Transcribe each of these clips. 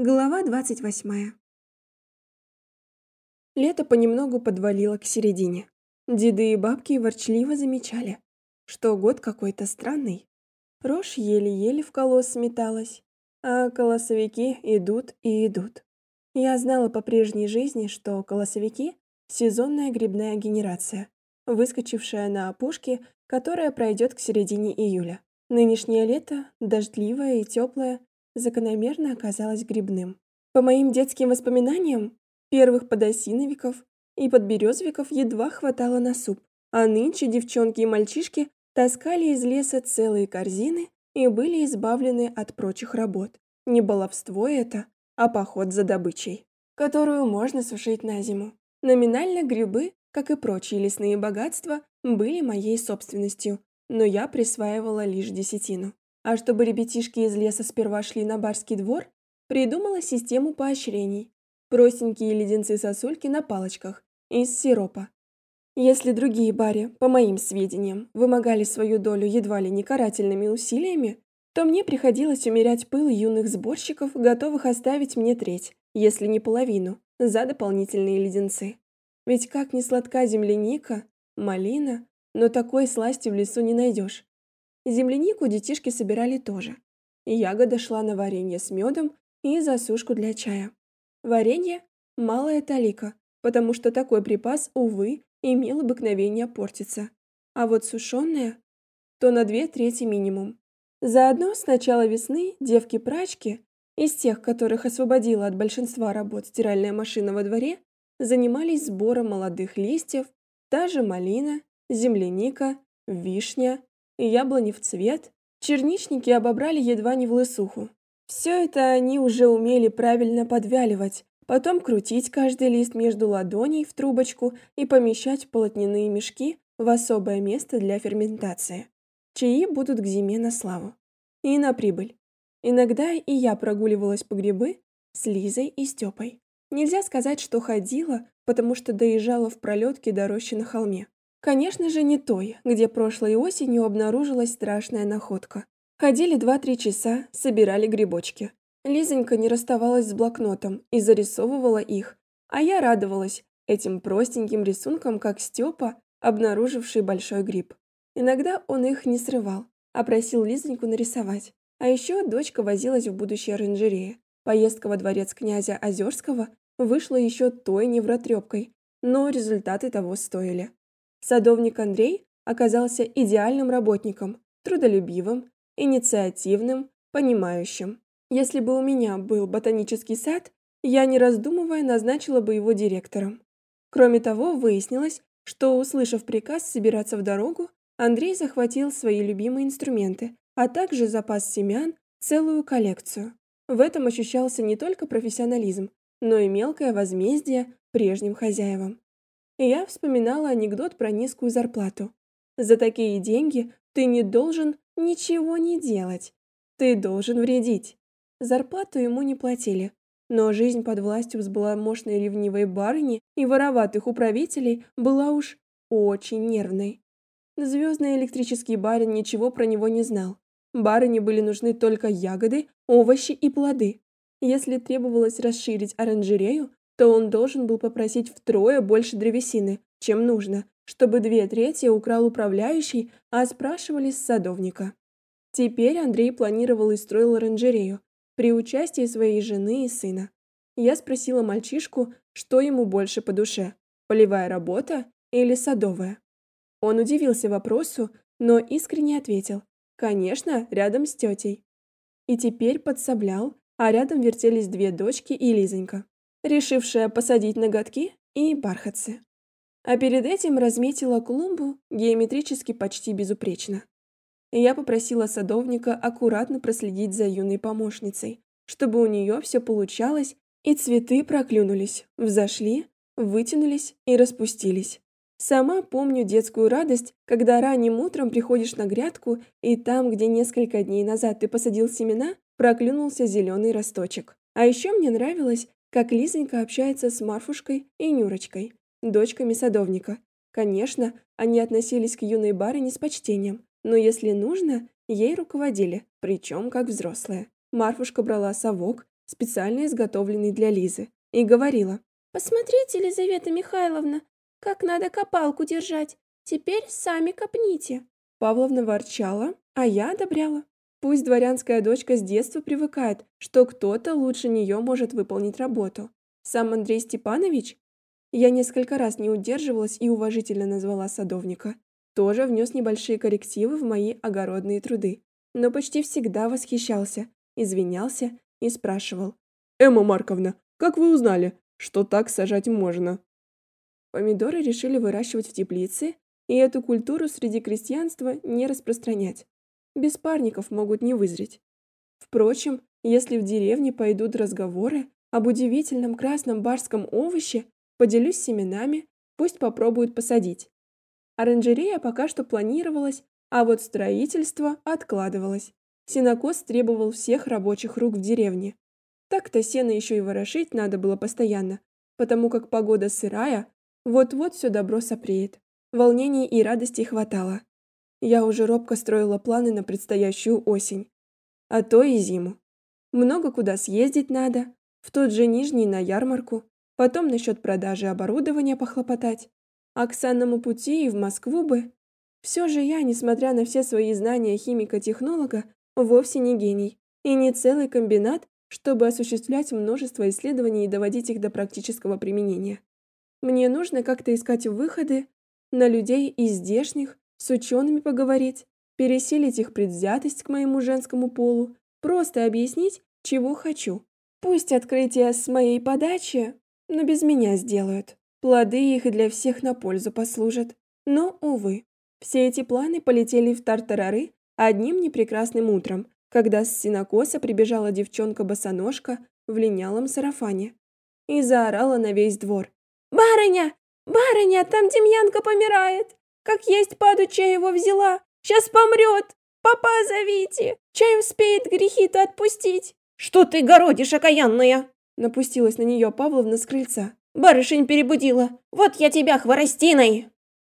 Глава 28. Лето понемногу подвалило к середине. Деды и бабки ворчливо замечали, что год какой-то странный. Рожь еле-еле в колос сметалась, а колосовики идут и идут. Я знала по прежней жизни, что колосовики — сезонная грибная генерация, выскочившая на опушке, которая пройдет к середине июля. Нынешнее лето, дождливое и теплое, закономерно оказалось грибным. По моим детским воспоминаниям, первых подосиновиков и подберезовиков едва хватало на суп, а нынче девчонки и мальчишки таскали из леса целые корзины и были избавлены от прочих работ. Не баловство это, а поход за добычей, которую можно сушить на зиму. Номинально грибы, как и прочие лесные богатства, были моей собственностью, но я присваивала лишь десятину. А чтобы ребятишки из леса сперва шли на барский двор, придумала систему поощрений. Простенькие леденцы-сосульки на палочках из сиропа. Если другие бари, по моим сведениям, вымогали свою долю едва ли не карательными усилиями, то мне приходилось умерять пыл юных сборщиков, готовых оставить мне треть, если не половину, за дополнительные леденцы. Ведь как ни сладка земляника, малина, но такой сласти в лесу не найдешь. Землянику детишки собирали тоже. Ягода шла на варенье с медом и засушку для чая. Варенье – малая талика, потому что такой припас, увы, имел обыкновение портиться. А вот сушеное – то на две трети минимум. Заодно с начала весны девки-прачки, из тех, которых освободила от большинства работ стиральная машина во дворе, занимались сбором молодых листьев, та же малина, земляника, вишня, яблони в цвет, черничники обобрали едва не в лысуху. Все это они уже умели правильно подвяливать, потом крутить каждый лист между ладоней в трубочку и помещать в полотняные мешки в особое место для ферментации. Чаи будут к зиме на славу. И на прибыль. Иногда и я прогуливалась по грибы с Лизой и Степой. Нельзя сказать, что ходила, потому что доезжала в пролетке до рощи на холме. Конечно же, не той, где прошлой осенью обнаружилась страшная находка. Ходили два-три часа, собирали грибочки. Лизонька не расставалась с блокнотом и зарисовывала их, а я радовалась этим простеньким рисункам, как Степа, обнаруживший большой гриб. Иногда он их не срывал, а просил Лизоньку нарисовать. А еще дочка возилась в будущей оранжерее. Поездка во дворец князя Озерского вышла еще той невротрепкой, но результаты того стоили. Садовник Андрей оказался идеальным работником, трудолюбивым, инициативным, понимающим. Если бы у меня был ботанический сад, я, не раздумывая, назначила бы его директором. Кроме того, выяснилось, что, услышав приказ собираться в дорогу, Андрей захватил свои любимые инструменты, а также запас семян, целую коллекцию. В этом ощущался не только профессионализм, но и мелкое возмездие прежним хозяевам я вспоминала анекдот про низкую зарплату. За такие деньги ты не должен ничего не делать. Ты должен вредить. Зарплату ему не платили, но жизнь под властью взбаламошной ревнивой барыни и вороватых управителей была уж очень нервной. Звездный электрический барин ничего про него не знал. Барыне были нужны только ягоды, овощи и плоды. Если требовалось расширить оранжерею, то он должен был попросить втрое больше древесины, чем нужно, чтобы две трети украл управляющий, а спрашивали с садовника. Теперь Андрей планировал и строил оранжерею при участии своей жены и сына. Я спросила мальчишку, что ему больше по душе – полевая работа или садовая. Он удивился вопросу, но искренне ответил – конечно, рядом с тетей. И теперь подсоблял, а рядом вертелись две дочки и Лизонька решившая посадить ноготки и бархатцы. А перед этим разметила клумбу геометрически почти безупречно. Я попросила садовника аккуратно проследить за юной помощницей, чтобы у нее все получалось, и цветы проклюнулись, взошли, вытянулись и распустились. Сама помню детскую радость, когда ранним утром приходишь на грядку, и там, где несколько дней назад ты посадил семена, проклюнулся зеленый росточек. А еще мне нравилось, как Лизонька общается с Марфушкой и Нюрочкой, дочками садовника. Конечно, они относились к юной барыне с почтением, но если нужно, ей руководили, причем как взрослые. Марфушка брала совок, специально изготовленный для Лизы, и говорила. «Посмотрите, Елизавета Михайловна, как надо копалку держать. Теперь сами копните». Павловна ворчала, а я одобряла. Пусть дворянская дочка с детства привыкает, что кто-то лучше нее может выполнить работу. Сам Андрей Степанович, я несколько раз не удерживалась и уважительно назвала садовника, тоже внес небольшие коррективы в мои огородные труды, но почти всегда восхищался, извинялся и спрашивал. «Эмма Марковна, как вы узнали, что так сажать можно?» Помидоры решили выращивать в теплице и эту культуру среди крестьянства не распространять. Без парников могут не вызреть. Впрочем, если в деревне пойдут разговоры об удивительном красном барском овоще, поделюсь семенами, пусть попробуют посадить. Оранжерея пока что планировалась, а вот строительство откладывалось. Сенокос требовал всех рабочих рук в деревне. Так-то сено еще и ворошить надо было постоянно, потому как погода сырая, вот-вот все добро сопреет. Волнений и радости хватало. Я уже робко строила планы на предстоящую осень, а то и зиму. Много куда съездить надо, в тот же Нижний на ярмарку, потом насчет продажи оборудования похлопотать, а к санному пути и в Москву бы. Все же я, несмотря на все свои знания химика-технолога, вовсе не гений и не целый комбинат, чтобы осуществлять множество исследований и доводить их до практического применения. Мне нужно как-то искать выходы, на людей из здешних, с учеными поговорить, пересилить их предвзятость к моему женскому полу, просто объяснить, чего хочу. Пусть открытия с моей подачи, но без меня сделают. Плоды их для всех на пользу послужат. Но, увы, все эти планы полетели в тартарары одним непрекрасным утром, когда с синокоса прибежала девчонка-босоножка в линялом сарафане и заорала на весь двор. «Барыня! «Барыня, там Демьянка помирает! Как есть падучая его взяла! Сейчас помрет! Папа зовите! Чай успеет грехи-то отпустить!» «Что ты городишь, окаянная?» Напустилась на нее Павловна с крыльца. «Барышень перебудила! Вот я тебя хворостиной!»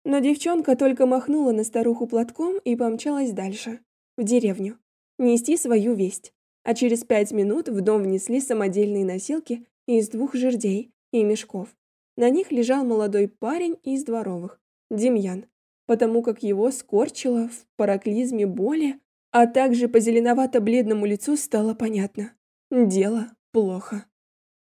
Но девчонка только махнула на старуху платком и помчалась дальше, в деревню, нести свою весть. А через пять минут в дом внесли самодельные носилки из двух жердей и мешков. На них лежал молодой парень из дворовых, Демьян, потому как его скорчило в параклизме боли, а также по зеленовато-бледному лицу стало понятно – дело плохо.